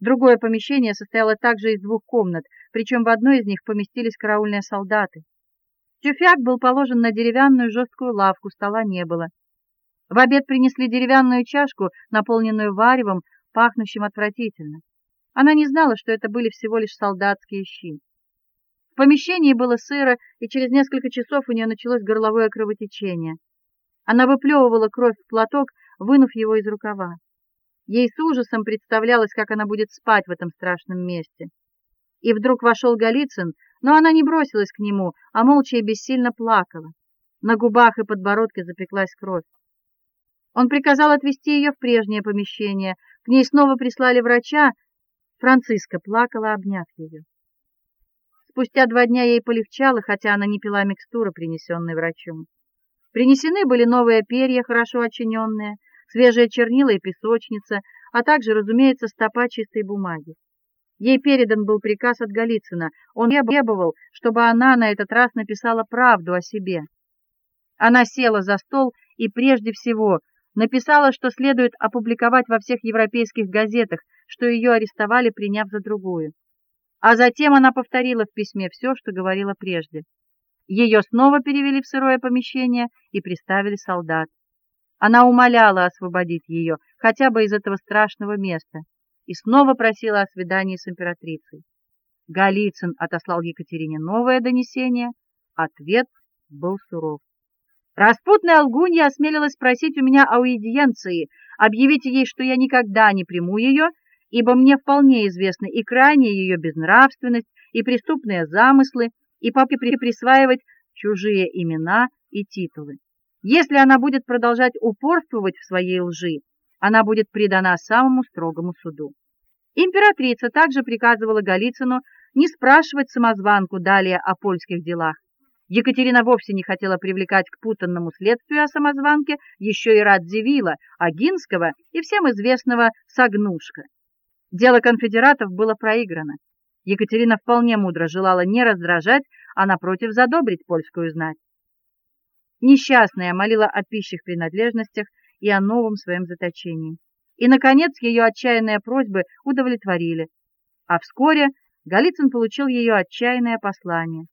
Другое помещение состояло также из двух комнат, причем в одной из них поместились караульные солдаты. Тюфяк был положен на деревянную жесткую лавку, стола не было. В обед принесли деревянную чашку, наполненную варевом, пахнущим отвратительно. Она не знала, что это были всего лишь солдатские щи. В помещении было сыро, и через несколько часов у нее началось горловое кровотечение. Она выплевывала кровь в платок, вынув его из рукава. Ей с ужасом представлялось, как она будет спать в этом страшном месте. И вдруг вошел Голицын, но она не бросилась к нему, а молча и бессильно плакала. На губах и подбородке запеклась кровь. Он приказал отвезти ее в прежнее помещение. К ней снова прислали врача. Франциска плакала, обняв ее. Спустя два дня ей полегчало, хотя она не пила микстуры, принесенной врачом. Принесены были новые перья, хорошо очиненные, свежие чернила и песочница, а также, разумеется, стопа чистой бумаги. Ей передан был приказ от Голицына. Он требовал, чтобы она на этот раз написала правду о себе. Она села за стол и прежде всего написала, что следует опубликовать во всех европейских газетах, что ее арестовали, приняв за другую. А затем она повторила в письме все, что говорила прежде. Ее снова перевели в сырое помещение и приставили солдат. Она умоляла освободить ее хотя бы из этого страшного места и снова просила о свидании с императрицей. Голицын отослал Екатерине новое донесение, ответ был суров. Распутная лгунья осмелилась просить у меня аудиенции. Объявите ей, что я никогда не приму ее, ибо мне вполне известны и крайняя ее безнравственность, и преступные замыслы, и попытки присваивать чужие имена и титулы. Если она будет продолжать упорствовать в своей лжи, она будет предана самому строгому суду. Императрица также приказывала Голицыну не спрашивать самозванку далее о польских делах. Екатерина вовсе не хотела привлекать к путанному следствию о самозванке еще и Радзивилла, Агинского и всем известного Сагнушка. Дело конфедератов было проиграно. Екатерина вполне мудро желала не раздражать, а напротив задобрить польскую знать. Несчастная молила о пищих принадлежностях и о новом своем заточении. И наконец ее отчаянные просьбы удовлетворили. А вскоре Голицын получил ее отчаянное послание.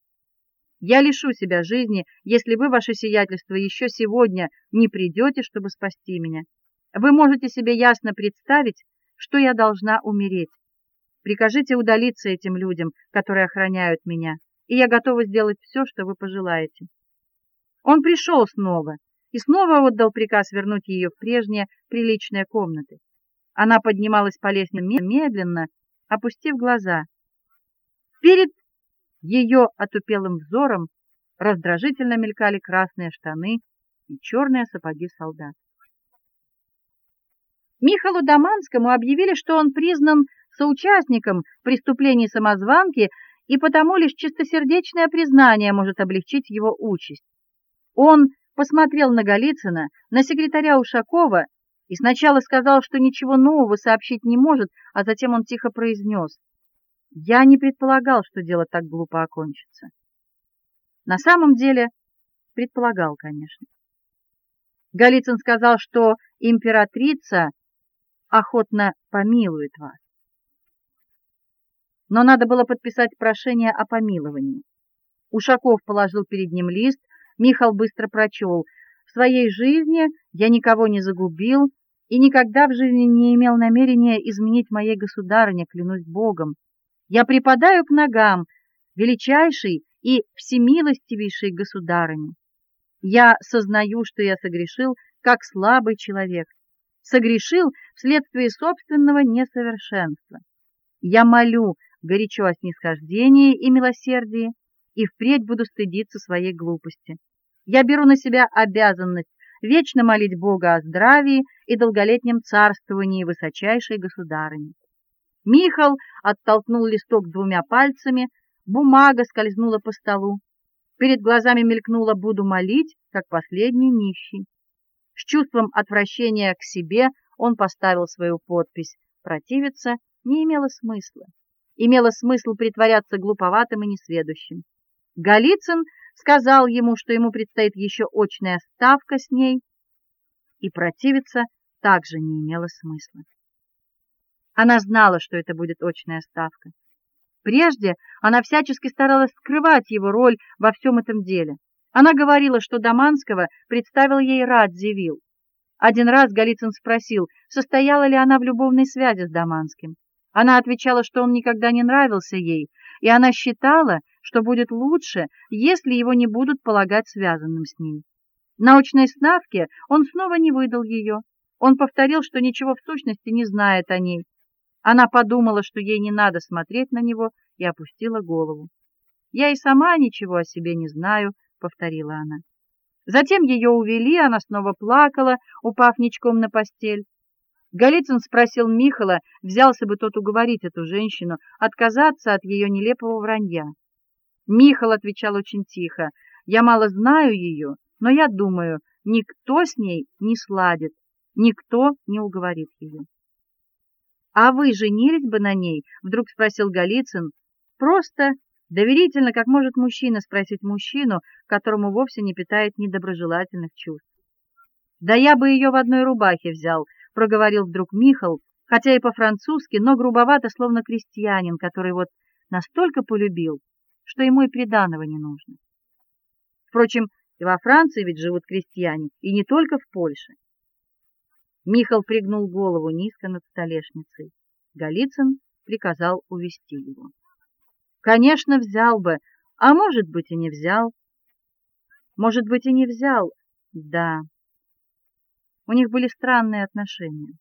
Я лишу себя жизни, если вы, ваше сиятельство, еще сегодня не придете, чтобы спасти меня. Вы можете себе ясно представить, что я должна умереть. Прикажите удалиться этим людям, которые охраняют меня, и я готова сделать все, что вы пожелаете. Он пришел снова и снова отдал приказ вернуть ее в прежние приличные комнаты. Она поднималась по лестнице медленно, опустив глаза. Перед ее отупелым взором раздражительно мелькали красные штаны и черные сапоги солдат. Михаилу Даманскому объявили, что он признан соучастником преступлений самозванки, и потому лишь чистосердечное признание может облегчить его участь. Он посмотрел на Голицына, на секретаря Ушакова и сначала сказал, что ничего нового сообщить не может, а затем он тихо произнес: я не предполагал, что дело так глупо окончится. На самом деле, предполагал, конечно. Голицын сказал, что императрица охотно помилует вас. Но надо было подписать прошение о помиловании. Ушаков положил перед ним лист, Михаил быстро прочел: "В своей жизни я никого не загубил и никогда в жизни не имел намерения изменить моей государыне, клянусь Богом. Я припадаю к ногам величайшей и всемилостивейшей государыни. Я сознаю, что я согрешил как слабый человек, согрешил вследствие собственного несовершенства. Я молю горячо о снисхождении и милосердии и впредь буду стыдиться своей глупости. Я беру на себя обязанность вечно молить Бога о здравии и долголетнем царствовании высочайшей государыни. Михал оттолкнул листок двумя пальцами, бумага скользнула по столу. Перед глазами мелькнуло буду молить, как последний нищий. С чувством отвращения к себе он поставил свою подпись. Противиться не имело смысла. Имело смысл притворяться глуповатым и несведущим. Голицын сказал ему, что ему предстоит еще очная ставка с ней, и противиться также не имело смысла. Она знала, что это будет очная ставка. Прежде она всячески старалась скрывать его роль во всем этом деле. Она говорила, что Даманского представил ей Радзивилл. Один раз Голицын спросил, состояла ли она в любовной связи с Даманским. Она отвечала, что он никогда не нравился ей, и она считала, что будет лучше, если его не будут полагать связанным с ней. На очной ставке он снова не выдал ее. Он повторил, что ничего в сущности не знает о ней. Она подумала, что ей не надо смотреть на него, и опустила голову. Я и сама ничего о себе не знаю, повторила она. Затем ее увели, она снова плакала, упав ничком на постель. Голицын спросил Михала, взялся бы тот уговорить эту женщину отказаться от ее нелепого вранья. Михал отвечал очень тихо: "Я мало знаю ее, но я думаю, никто с ней не сладит, никто не уговорит ее. А вы женились бы на ней? вдруг спросил Голицын, просто доверительно, как может мужчина спросить мужчину, которому вовсе не питает недоброжелательных чувств. Да я бы ее в одной рубахе взял, проговорил вдруг Михал, хотя и по-французски, но грубовато, словно крестьянин, который вот настолько полюбил, что ему и приданого не нужно. Впрочем, и во Франции ведь живут крестьяне, и не только в Польше. Михал пригнул голову низко над столешницей. Голицын приказал увести его. Конечно, взял бы, а может быть и не взял. Может быть и не взял. Да. У них были странные отношения.